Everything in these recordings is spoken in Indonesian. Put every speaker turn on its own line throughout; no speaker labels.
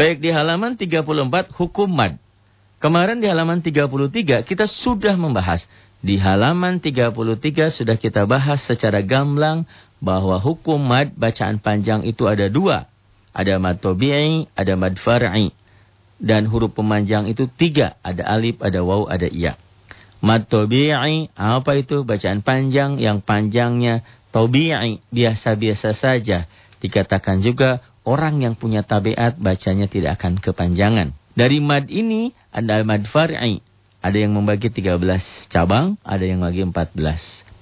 Baik di halaman 34 hukum mad. Kemarin di halaman 33 kita sudah membahas. Di halaman 33 sudah kita bahas secara gamblang bahwa hukum mad bacaan panjang itu ada dua. Ada mad tobi'i, ada mad far'i. Dan huruf pemanjang itu tiga. Ada alif, ada waw, ada iya. Mad tobi'i, apa itu? Bacaan panjang yang panjangnya tobi'i, biasa-biasa saja. Dikatakan juga orang yang punya tabiat bacanya tidak akan kepanjangan. Dari mad ini ada mad far'i. Ada yang membagi 13 cabang, ada yang lagi 14.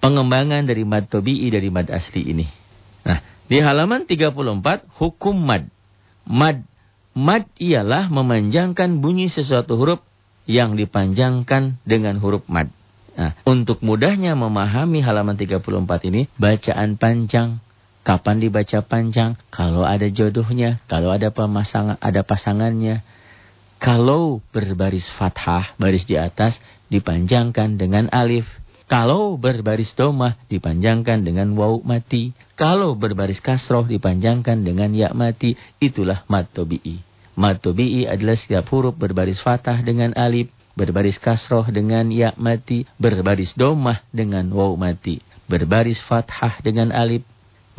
Pengembangan dari mad tobi'i dari mad asli ini. Nah, di halaman 34 hukum mad. Mad mad ialah memanjangkan bunyi sesuatu huruf yang dipanjangkan dengan huruf mad. Nah, untuk mudahnya memahami halaman 34 ini, bacaan panjang Kapan dibaca panjang? Kalau ada jodohnya, kalau ada pemasangan, ada pasangannya. Kalau berbaris fathah, baris di atas, dipanjangkan dengan alif. Kalau berbaris domah, dipanjangkan dengan waw mati. Kalau berbaris kasroh, dipanjangkan dengan ya mati. Itulah mat tobi'i. Mat tobi'i adalah setiap huruf berbaris fathah dengan alif. Berbaris kasroh dengan ya mati. Berbaris domah dengan waw mati. Berbaris fathah dengan alif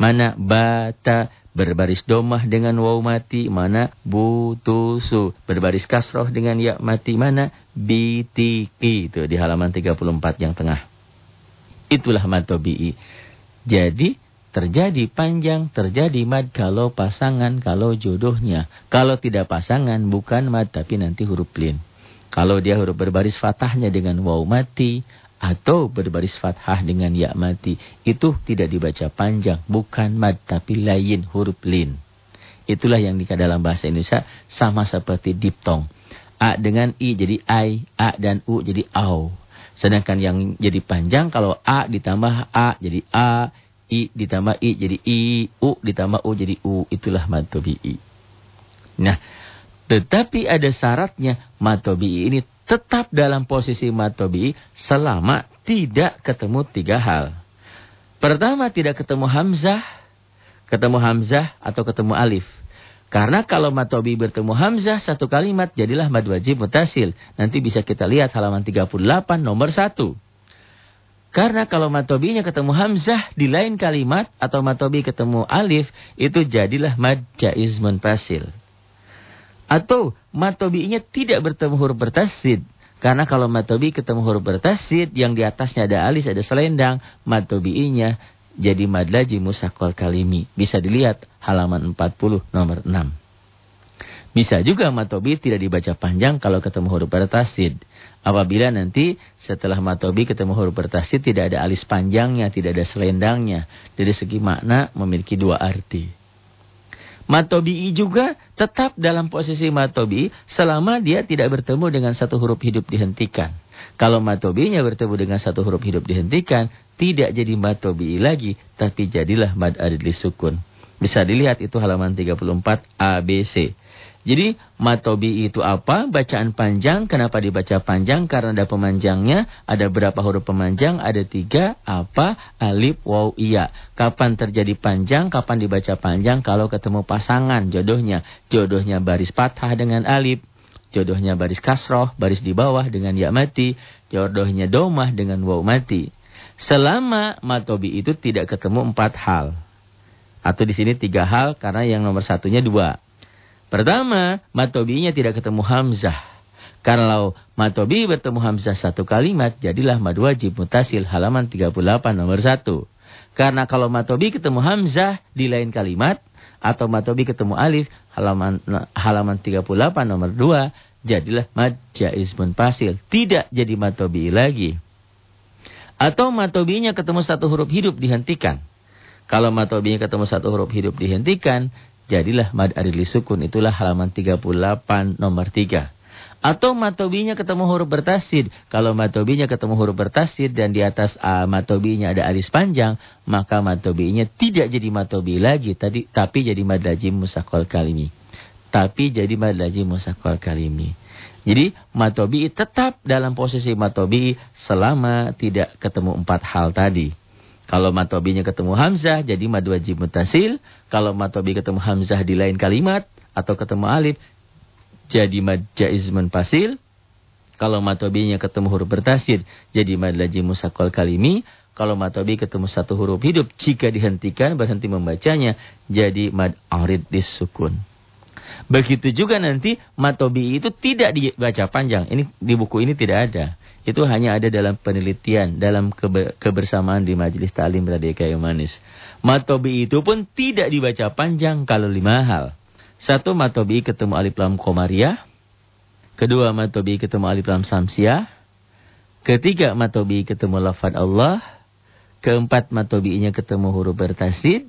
Mana bata berbaris domah dengan waw mati. Mana butusu berbaris kasroh dengan ya mati. Mana bitiki. Itu di halaman 34 yang tengah. Itulah matobi'i. Jadi terjadi panjang, terjadi mad kalau pasangan, kalau jodohnya. Kalau tidak pasangan bukan mad tapi nanti huruf lin. Kalau dia huruf berbaris fatahnya dengan waw mati atau berbaris fathah dengan ya mati. Itu tidak dibaca panjang. Bukan mad tapi lain huruf lin. Itulah yang dalam bahasa Indonesia sama seperti diptong a dengan i jadi ai a dan u jadi au. Sedangkan yang jadi panjang kalau a ditambah a jadi a i ditambah i jadi i u ditambah u jadi u. Itulah mad tabi'i. Nah tetapi ada syaratnya mad tabi'i ini tetap dalam posisi matobi selama tidak ketemu tiga hal. Pertama tidak ketemu hamzah, ketemu hamzah atau ketemu alif. Karena kalau matobi bertemu hamzah satu kalimat jadilah mad wajib mutasil. Nanti bisa kita lihat halaman 38 nomor 1. Karena kalau matobinya ketemu hamzah di lain kalimat atau matobi ketemu alif itu jadilah mad jaiz munfasil. Atau matobi'nya tidak bertemu huruf bertasid. Karena kalau matobi ketemu huruf bertasid, yang di atasnya ada alis, ada selendang, matobi'inya jadi madlaji musakol kalimi. Bisa dilihat halaman 40 nomor 6. Bisa juga matobi tidak dibaca panjang kalau ketemu huruf bertasid. Apabila nanti setelah matobi ketemu huruf bertasid tidak ada alis panjangnya, tidak ada selendangnya. Dari segi makna memiliki dua arti. Matobi'i juga tetap dalam posisi matobi selama dia tidak bertemu dengan satu huruf hidup dihentikan. Kalau matobi'nya bertemu dengan satu huruf hidup dihentikan, tidak jadi matobi'i lagi, tapi jadilah mad adli sukun. Bisa dilihat itu halaman 34 ABC. Jadi matobi itu apa? Bacaan panjang. Kenapa dibaca panjang? Karena ada pemanjangnya. Ada berapa huruf pemanjang? Ada tiga. Apa? Alif, waw, iya. Kapan terjadi panjang? Kapan dibaca panjang? Kalau ketemu pasangan jodohnya. Jodohnya baris patah dengan alif. Jodohnya baris kasroh, baris di bawah dengan ya mati. Jodohnya domah dengan waw mati. Selama matobi itu tidak ketemu empat hal. Atau di sini tiga hal karena yang nomor satunya dua. Pertama, matobinya tidak ketemu hamzah. Kalau matobi bertemu hamzah satu kalimat, jadilah mad wajib mutasil halaman 38 nomor 1. Karena kalau matobi ketemu hamzah di lain kalimat, atau matobi ketemu alif halaman halaman 38 nomor 2, jadilah mad jaiz munfasil. Tidak jadi matobi lagi. Atau matobinya ketemu satu huruf hidup dihentikan. Kalau matobinya ketemu satu huruf hidup dihentikan, Jadilah mad adili sukun. Itulah halaman 38 nomor 3. Atau matobinya ketemu huruf bertasid. Kalau matobinya ketemu huruf bertasid dan di atas uh, matobinya ada alis panjang, maka matobinya tidak jadi matobi lagi, tadi tapi jadi mad lazim musakol kalimi. Tapi jadi mad lazim musakol kalimi. Jadi matobi tetap dalam posisi matobi selama tidak ketemu empat hal tadi. Kalau matobinya ketemu hamzah jadi mad wajib mutasil. Kalau matobi ketemu hamzah di lain kalimat atau ketemu alif jadi mad jaiz munfasil. Kalau matobinya ketemu huruf bertasir jadi mad lazim musakol kalimi. Kalau matobi ketemu satu huruf hidup jika dihentikan berhenti membacanya jadi mad arid disukun. Begitu juga nanti matobi itu tidak dibaca panjang. Ini di buku ini tidak ada. Itu hanya ada dalam penelitian, dalam kebersamaan di majelis ta'lim Radika yang manis. Matobi itu pun tidak dibaca panjang kalau lima hal. Satu, matobi ketemu alif lam komariah. Kedua, matobi ketemu alif lam samsiah. Ketiga, matobi ketemu lafad Allah. Keempat, matobinya ketemu huruf bertasid.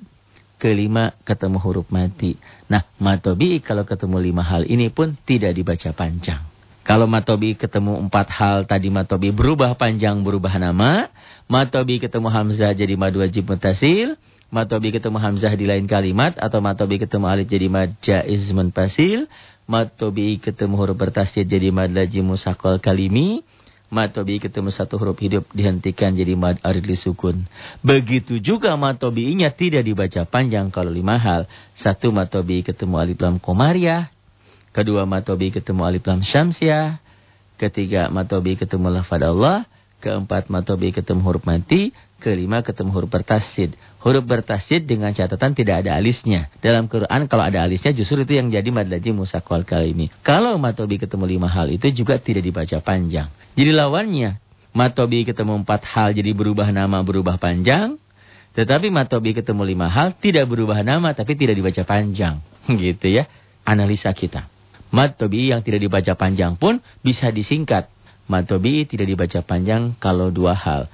Kelima, ketemu huruf mati. Nah, matobi kalau ketemu lima hal ini pun tidak dibaca panjang. Kalau matobi ketemu empat hal tadi matobi berubah panjang berubah nama. Matobi ketemu hamzah jadi madu wajib mutasil matobi ketemu hamzah di lain kalimat atau matobi ketemu alif jadi mad jaiz munfasil, matobi ketemu huruf bertasydid jadi mad lazim musaqal kalimi, matobi ketemu satu huruf hidup dihentikan jadi mad arid sukun. Begitu juga matobinya tidak dibaca panjang kalau lima hal. Satu matobi ketemu alif lam komariah, kedua matobi ketemu alif lam syamsiah, ketiga matobi ketemu lafad Allah, keempat matobi ketemu huruf mati, kelima ketemu huruf bertasid. Huruf bertasid dengan catatan tidak ada alisnya. Dalam Quran kalau ada alisnya justru itu yang jadi mad lazim musakwal kalimi. Kalau matobi ketemu lima hal itu juga tidak dibaca panjang. Jadi lawannya matobi ketemu empat hal jadi berubah nama berubah panjang. Tetapi matobi ketemu lima hal tidak berubah nama tapi tidak dibaca panjang. Gitu ya analisa kita. Matobi yang tidak dibaca panjang pun bisa disingkat. Matobi tidak dibaca panjang kalau dua hal.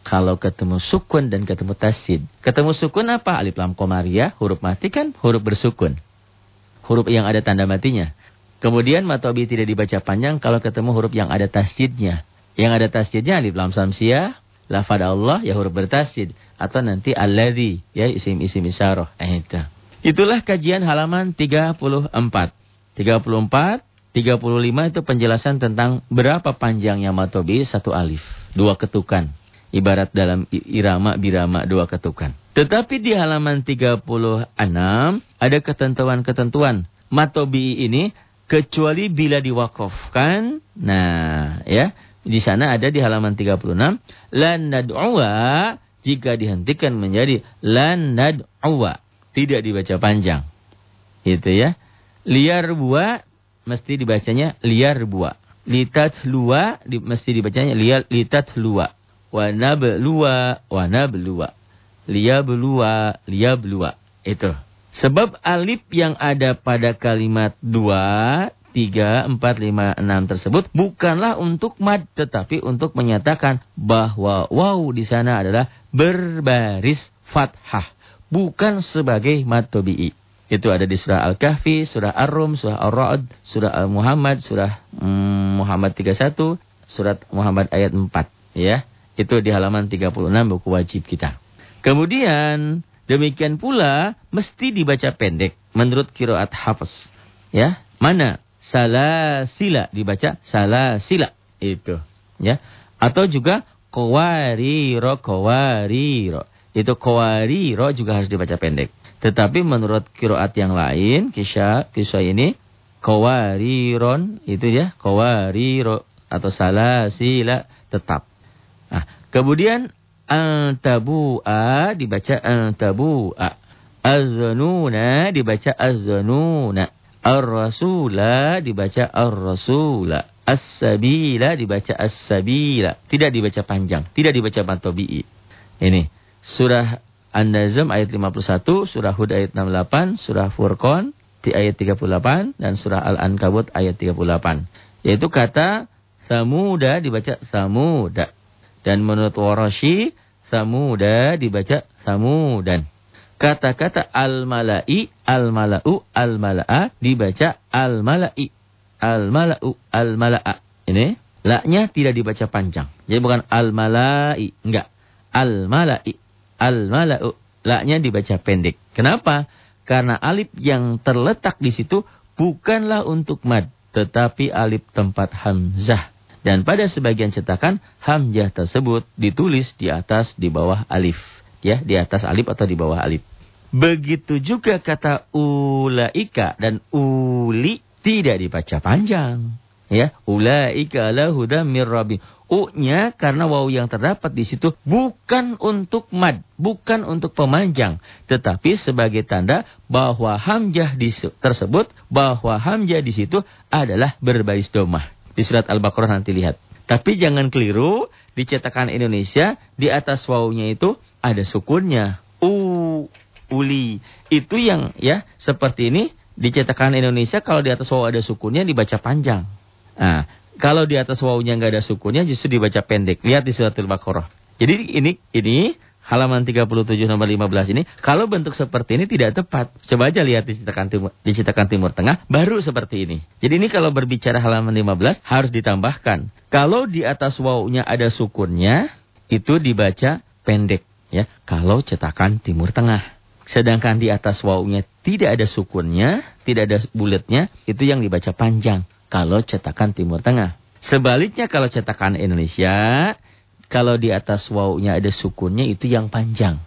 Kalau ketemu sukun dan ketemu tasid. Ketemu sukun apa? Alif lam komariah, huruf mati kan huruf bersukun. Huruf yang ada tanda matinya. Kemudian matobi tidak dibaca panjang kalau ketemu huruf yang ada tasjidnya. Yang ada tasjidnya alif lam samsiah, lafad Allah ya huruf bertasjid atau nanti alladzi ya isim-isim isyarah. Eh, itu. Itulah kajian halaman 34. 34 35 itu penjelasan tentang berapa panjangnya matobi satu alif, dua ketukan ibarat dalam irama birama dua ketukan. Tetapi di halaman 36 ada ketentuan-ketentuan. Matobi ini kecuali bila diwakafkan. Nah, ya. Di sana ada di halaman 36 lan nad'uwa jika dihentikan menjadi lan nad'uwa. Tidak dibaca panjang. Itu ya. Liar buah mesti dibacanya liar buah. Litat luwa di, mesti dibacanya liar litat luwa wa nabluwa wa nabluwa. Liyabluwa, liyabluwa. Itu. Sebab alif yang ada pada kalimat dua, tiga, empat, lima, enam tersebut bukanlah untuk mad tetapi untuk menyatakan bahwa waw di sana adalah berbaris fathah, bukan sebagai mad tobi'i. Itu ada di surah Al-Kahfi, surah Ar-Rum, surah Ar-Ra'd, surah Al-Muhammad, surah mm, Muhammad 31, surat Muhammad ayat 4, ya. Itu di halaman 36 buku wajib kita. Kemudian demikian pula mesti dibaca pendek menurut kiroat hafaz. Ya, mana? Salah sila dibaca salah sila itu. Ya, atau juga kawariro kawariro. Itu kawariro juga harus dibaca pendek. Tetapi menurut kiroat yang lain, kisah kisah ini kawariron itu ya kawariro atau salah sila tetap Nah, kemudian antabu'a dibaca antabu'a. Azanuna dibaca azanuna. Ar-rasula dibaca ar-rasula. As-sabila dibaca as-sabila. Tidak dibaca panjang, tidak dibaca mantobi'i. Ini surah An-Nazm ayat 51, surah Hud ayat 68, surah Furqan di ayat 38 dan surah Al-Ankabut ayat 38. Yaitu kata Samuda dibaca Samuda. Dan menurut Warashi, Samuda dibaca Samudan. Kata-kata al-mala'i, al-mala'u, al-mala'a dibaca al-mala'i. Al-mala'u, al-mala'a. Ini, laknya tidak dibaca panjang. Jadi bukan al-mala'i, enggak. Al-mala'i, al-mala'u. Laknya dibaca pendek. Kenapa? Karena alif yang terletak di situ bukanlah untuk mad, tetapi alif tempat hamzah. Dan pada sebagian cetakan hamzah tersebut ditulis di atas di bawah alif, ya, di atas alif atau di bawah alif. Begitu juga kata ulaika dan uli tidak dibaca panjang. Ya, ulaika ala hudam mir rabbi. U-nya karena waw yang terdapat di situ bukan untuk mad, bukan untuk pemanjang, tetapi sebagai tanda bahwa hamzah tersebut, bahwa hamzah di situ adalah berbaris domah. Di surat Al-Baqarah nanti lihat. Tapi jangan keliru, di cetakan Indonesia di atas wawunya itu ada sukunnya. U, uli. Itu yang ya seperti ini di cetakan Indonesia kalau di atas wawu ada sukunnya dibaca panjang. Nah, kalau di atas wawunya nggak ada sukunnya justru dibaca pendek. Lihat di surat Al-Baqarah. Jadi ini ini halaman 37 nomor 15 ini kalau bentuk seperti ini tidak tepat. Coba aja lihat di cetakan timur di cetakan timur tengah baru seperti ini. Jadi ini kalau berbicara halaman 15 harus ditambahkan. Kalau di atas wawunya ada sukunnya itu dibaca pendek ya. Kalau cetakan timur tengah. Sedangkan di atas wawunya tidak ada sukunnya, tidak ada bulatnya, itu yang dibaca panjang kalau cetakan Timur Tengah. Sebaliknya kalau cetakan Indonesia, kalau di atas wawunya ada sukunnya itu yang panjang.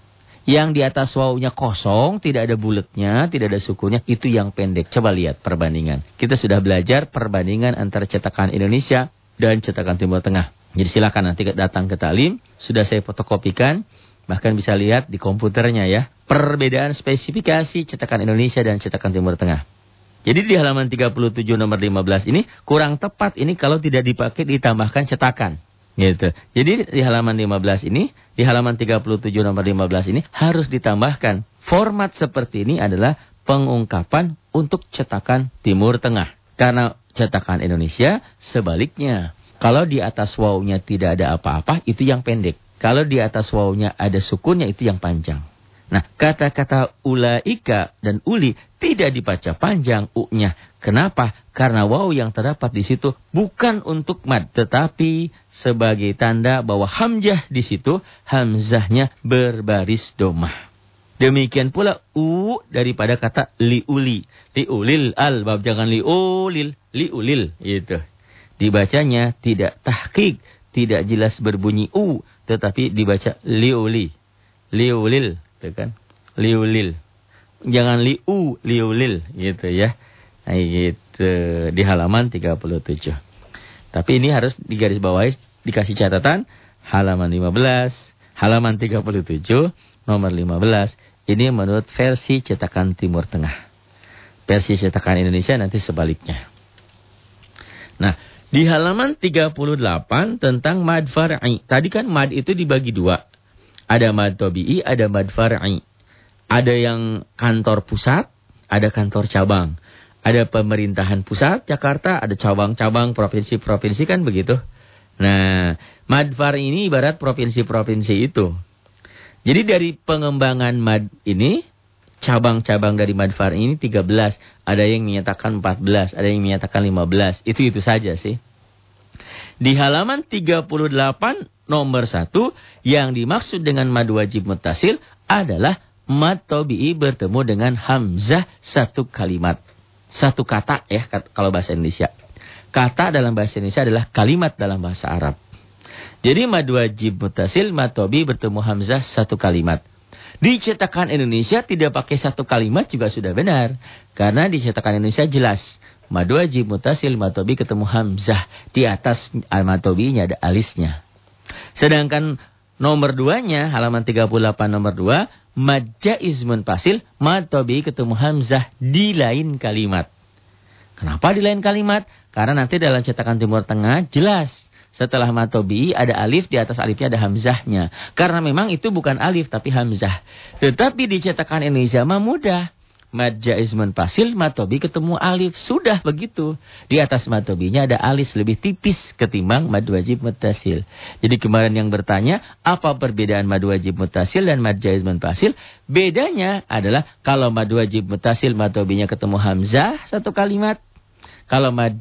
Yang di atas wawunya kosong, tidak ada bulatnya, tidak ada sukunnya, itu yang pendek. Coba lihat perbandingan. Kita sudah belajar perbandingan antara cetakan Indonesia dan cetakan Timur Tengah. Jadi silakan nanti datang ke talim, sudah saya fotokopikan, bahkan bisa lihat di komputernya ya. Perbedaan spesifikasi cetakan Indonesia dan cetakan Timur Tengah. Jadi di halaman 37 nomor 15 ini kurang tepat ini kalau tidak dipakai ditambahkan cetakan. Gitu. Jadi di halaman 15 ini, di halaman 37 nomor 15 ini harus ditambahkan. Format seperti ini adalah pengungkapan untuk cetakan Timur Tengah. Karena cetakan Indonesia sebaliknya. Kalau di atas wawunya tidak ada apa-apa, itu yang pendek. Kalau di atas wawunya ada sukunnya, itu yang panjang. Nah, kata-kata ulaika dan uli tidak dibaca panjang u-nya. Kenapa? Karena waw yang terdapat di situ bukan untuk mad, tetapi sebagai tanda bahwa hamzah di situ hamzahnya berbaris domah. Demikian pula u daripada kata liuli. Liulil al, bab jangan liulil, liulil itu. Dibacanya tidak tahqiq, tidak jelas berbunyi u, tetapi dibaca liuli. Liulil gitu kan. Liulil. Jangan liu, liulil gitu ya. Nah, gitu di halaman 37. Tapi ini harus digaris bawahi dikasih catatan halaman 15, halaman 37, nomor 15. Ini menurut versi cetakan Timur Tengah. Versi cetakan Indonesia nanti sebaliknya. Nah, di halaman 38 tentang mad far'i. Tadi kan mad itu dibagi dua. Ada mad tobi'i, ada mad far'i. Ada yang kantor pusat, ada kantor cabang. Ada pemerintahan pusat Jakarta, ada cabang-cabang provinsi-provinsi kan begitu. Nah, mad far'i ini ibarat provinsi-provinsi itu. Jadi dari pengembangan mad ini, cabang-cabang dari mad far'i ini 13. Ada yang menyatakan 14, ada yang menyatakan 15. Itu-itu saja sih. Di halaman 38 nomor 1 yang dimaksud dengan mad wajib mutasil adalah mad tobi'i bertemu dengan hamzah satu kalimat. Satu kata ya kalau bahasa Indonesia. Kata dalam bahasa Indonesia adalah kalimat dalam bahasa Arab. Jadi mad wajib mutasil mad tobi bertemu hamzah satu kalimat. Di cetakan Indonesia tidak pakai satu kalimat juga sudah benar. Karena di cetakan Indonesia jelas. Madu wajib mutasil matobi ketemu hamzah. Di atas matobinya ada alisnya. Sedangkan nomor duanya, halaman 38 nomor dua, majjaizmun pasil, matobi ketemu hamzah di lain kalimat. Kenapa di lain kalimat? Karena nanti dalam cetakan Timur Tengah jelas. Setelah matobi ada alif, di atas alifnya ada hamzahnya. Karena memang itu bukan alif tapi hamzah. Tetapi di cetakan Indonesia mah mudah. Mad pasil matobi ketemu alif. Sudah begitu. Di atas matobinya ada alis lebih tipis ketimbang mad wajib mutasil. Jadi kemarin yang bertanya, apa perbedaan mad wajib mutasil dan mad pasil? Bedanya adalah kalau mad wajib mutasil matobinya ketemu hamzah satu kalimat. Kalau mad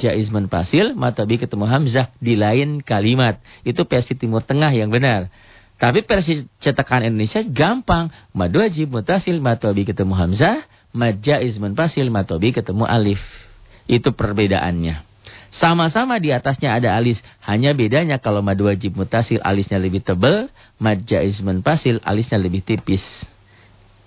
pasil matobi ketemu hamzah di lain kalimat. Itu versi timur tengah yang benar. Tapi versi cetakan Indonesia gampang. Mad wajib mutasil matobi ketemu hamzah majaiz munfasil matobi ketemu alif. Itu perbedaannya. Sama-sama di atasnya ada alis. Hanya bedanya kalau mad wajib mutasil alisnya lebih tebal. Mad jaiz munfasil alisnya lebih tipis.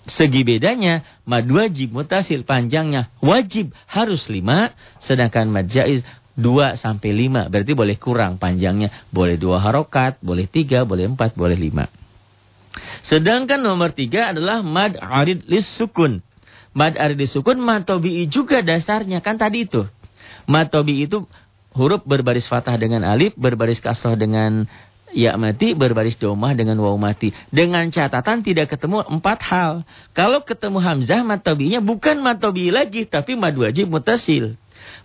Segi bedanya, mad wajib mutasil panjangnya wajib harus lima, sedangkan mad jaiz dua sampai lima. Berarti boleh kurang panjangnya. Boleh dua harokat, boleh tiga, boleh empat, boleh lima. Sedangkan nomor tiga adalah mad arid lis sukun. Mad arid lis sukun matobi'i juga dasarnya. Kan tadi itu. Matobi'i itu huruf berbaris fathah dengan alif, berbaris kasroh dengan ya mati berbaris domah dengan waw mati. Dengan catatan tidak ketemu empat hal. Kalau ketemu hamzah matobinya bukan matobi lagi tapi mad wajib mutasil.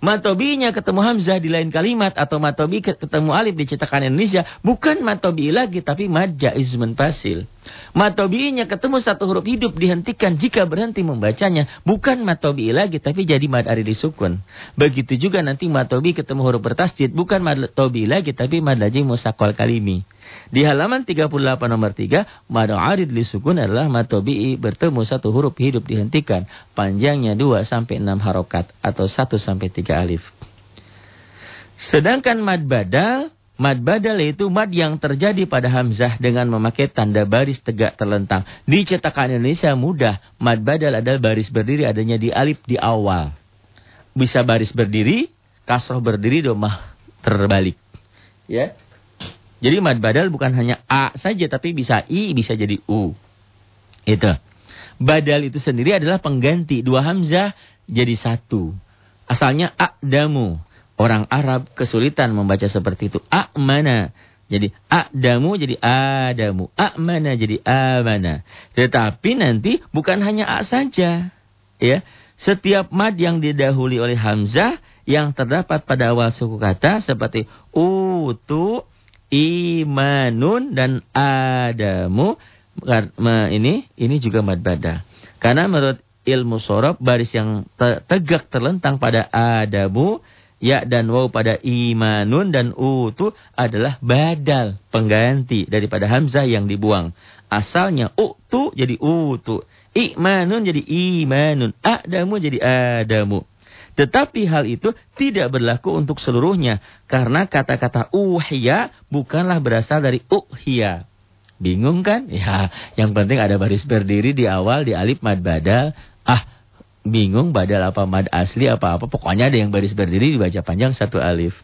Matobinya ketemu hamzah di lain kalimat atau matobi ketemu alif di cetakan Indonesia bukan matobi lagi tapi mad jaiz munfasil. Matobinya ketemu satu huruf hidup dihentikan jika berhenti membacanya bukan matobi lagi tapi jadi mad ari disukun. Begitu juga nanti matobi ketemu huruf bertasjid bukan matobi lagi tapi mad lajim musakol kalimi. Di halaman 38 nomor 3, madu arid li sukun adalah matobi'i bertemu satu huruf hidup dihentikan. Panjangnya 2 sampai 6 harokat atau 1 sampai 3 alif. Sedangkan mad badal, mad badal itu mad yang terjadi pada hamzah dengan memakai tanda baris tegak terlentang. Di cetakan Indonesia mudah, mad badal adalah baris berdiri adanya di alif di awal. Bisa baris berdiri, kasroh berdiri, domah terbalik. Ya, jadi mad badal bukan hanya A saja tapi bisa I, bisa jadi U. Itu. Badal itu sendiri adalah pengganti dua hamzah jadi satu. Asalnya a'damu. Orang Arab kesulitan membaca seperti itu. A'mana. Jadi a'damu jadi adamu. A'mana jadi amana. Tetapi nanti bukan hanya A saja. Ya. Setiap mad yang didahului oleh hamzah yang terdapat pada awal suku kata seperti utu, imanun dan adamu ini ini juga mad bada. Karena menurut ilmu sorob baris yang tegak terlentang pada adamu ya dan waw pada imanun dan utu adalah badal pengganti daripada hamzah yang dibuang. Asalnya utu jadi utu, imanun jadi imanun, adamu jadi adamu. Tetapi hal itu tidak berlaku untuk seluruhnya. Karena kata-kata uhya bukanlah berasal dari uhya. Bingung kan? Ya, yang penting ada baris berdiri di awal, di alif mad badal. Ah, bingung badal apa mad asli apa-apa. Pokoknya ada yang baris berdiri dibaca panjang satu alif.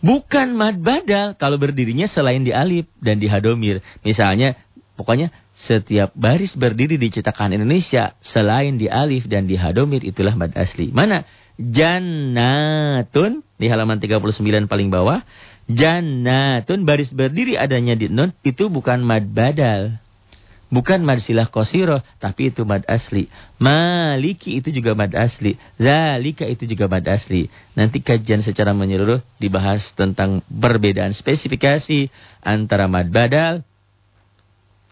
Bukan mad badal kalau berdirinya selain di alif dan di hadomir. Misalnya, pokoknya setiap baris berdiri di cetakan Indonesia selain di alif dan di hadomir itulah mad asli. Mana? Jannatun di halaman 39 paling bawah. Jannatun baris berdiri adanya di nun itu bukan mad badal. Bukan mad silah kosiro, tapi itu mad asli. Maliki itu juga mad asli. Zalika itu juga mad asli. Nanti kajian secara menyeluruh dibahas tentang perbedaan spesifikasi antara mad badal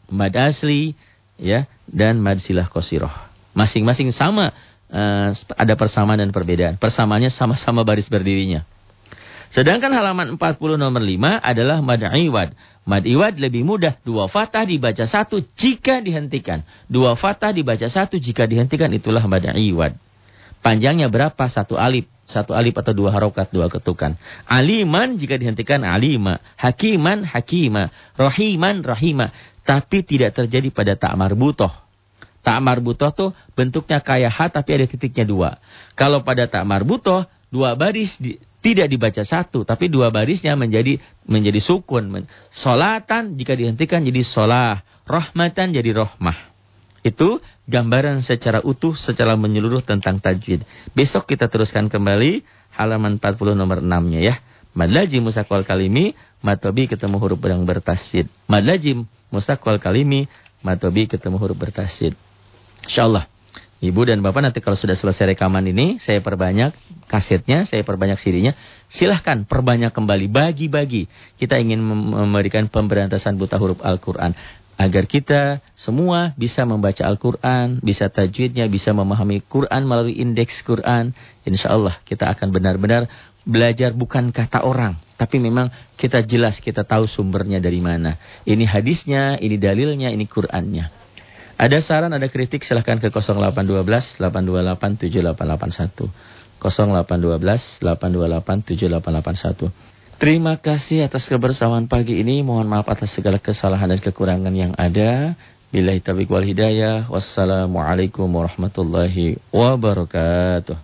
mad asli ya dan mad silah qasiroh. Masing-masing sama uh, ada persamaan dan perbedaan. Persamaannya sama-sama baris berdirinya. Sedangkan halaman 40 nomor 5 adalah mad iwad. Mad iwad lebih mudah. Dua fatah dibaca satu jika dihentikan. Dua fatah dibaca satu jika dihentikan. Itulah mad iwad. Panjangnya berapa? Satu alif. Satu alif atau dua harokat, dua ketukan. Aliman jika dihentikan alima. Hakiman, hakima. Rohiman, rahima tapi tidak terjadi pada tak marbutoh. Tak marbutoh tuh bentuknya kayak H tapi ada titiknya dua. Kalau pada tak marbutoh, dua baris di, tidak dibaca satu, tapi dua barisnya menjadi menjadi sukun. Solatan jika dihentikan jadi solah, rahmatan jadi rohmah. Itu gambaran secara utuh, secara menyeluruh tentang tajwid. Besok kita teruskan kembali halaman 40 nomor 6-nya ya. Madlajim musakwal kalimi, matobi ketemu huruf yang bertasid. Madlajim musakwal kalimi, matobi ketemu huruf bertasid. InsyaAllah. Ibu dan Bapak nanti kalau sudah selesai rekaman ini, saya perbanyak kasetnya, saya perbanyak sirinya. Silahkan perbanyak kembali, bagi-bagi. Kita ingin memberikan pemberantasan buta huruf Al-Quran agar kita semua bisa membaca Al-Quran, bisa tajwidnya, bisa memahami Quran melalui indeks Quran. Insya Allah kita akan benar-benar belajar bukan kata orang, tapi memang kita jelas, kita tahu sumbernya dari mana. Ini hadisnya, ini dalilnya, ini Qurannya. Ada saran, ada kritik silahkan ke 0812 828 7881. 0812 828 7881. Terima kasih atas kebersamaan pagi ini. Mohon maaf atas segala kesalahan dan kekurangan yang ada. Billahi taufiq wal hidayah. Wassalamualaikum warahmatullahi wabarakatuh.